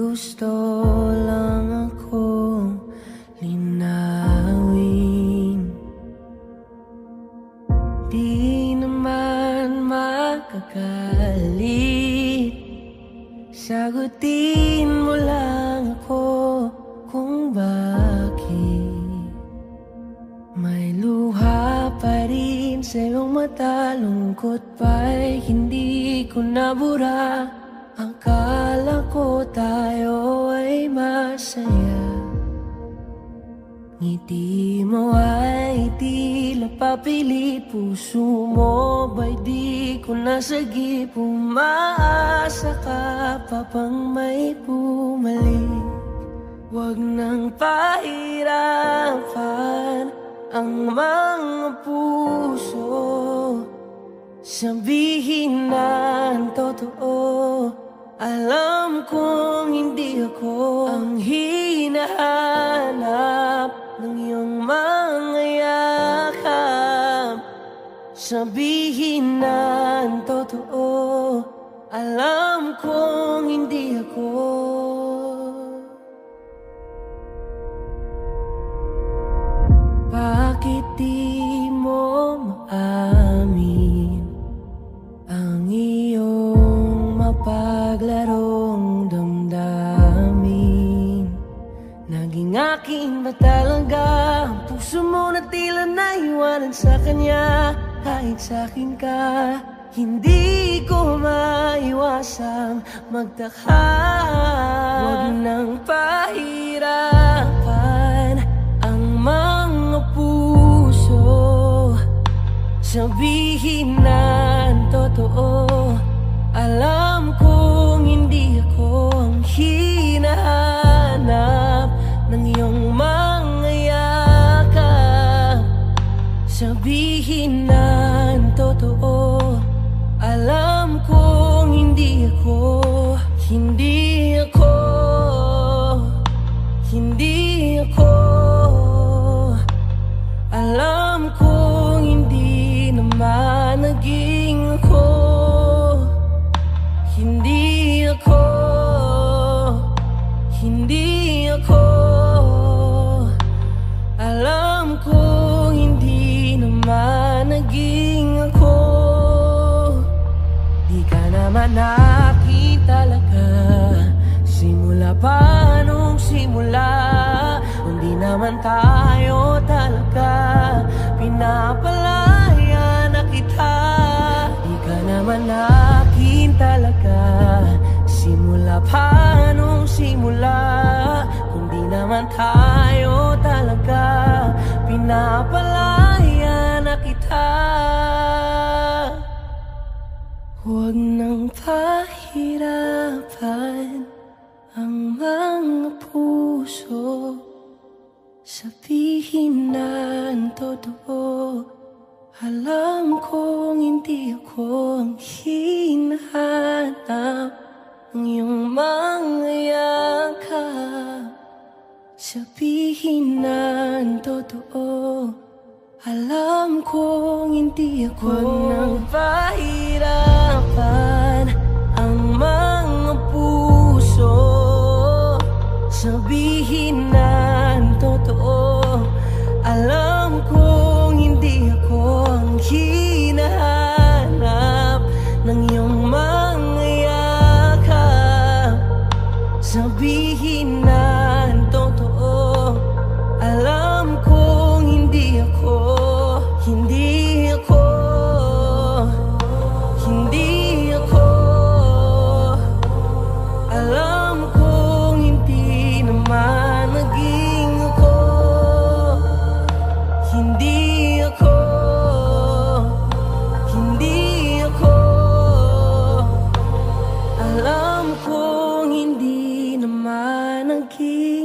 gusto lang akong linawin. Di naman makakalit Sagutin mo lang ako kung bakit. May luha pa rin sa iyong mata Lungkot pa'y hindi ko nabura Akala ko tayo ay masaya. Ngiti mo ay tila papilit Puso mo ba'y di ko nasagip Umaasa ka pa pang may bumalik? Huwag nang pahirapan ang mga puso. Sabihin na ang totoo Alam kong hindi ako ang hinahanap Ng iyong mga yakap. Sabihin na ang totoo Alam kong hindi ako. Bakit di Naging akin ba talaga Ang puso mo na tila naiwanan sa kanya. Kahit sa akin ka Hindi ko maiwasang magtaka. Huwag nang pahirapan ang mga puso. Sabihin na ang totoo Sabihin ang totoo. Alam kong hindi ako Hindi ako Hindi ako. Alam kong hindi naman naging ako Hindi ako Hindi ako Di ka naman akin talaga Simula pa nung simula Hindi naman tayo talaga. Pinapalaya na kita. Di ka naman akin talaga Simula pa nung simula Kundi naman tayo talaga. Pinapalaya Huwag nang pahirapan ang mga puso. Sabihin na ang totoo. Alam kong hindi ako ang hinahanap Ng iyong mga yakap. Sabihin na ang totoo. Alam kong hindi ako Huwag nang pahirapan ang alam kong hindi naman ang kita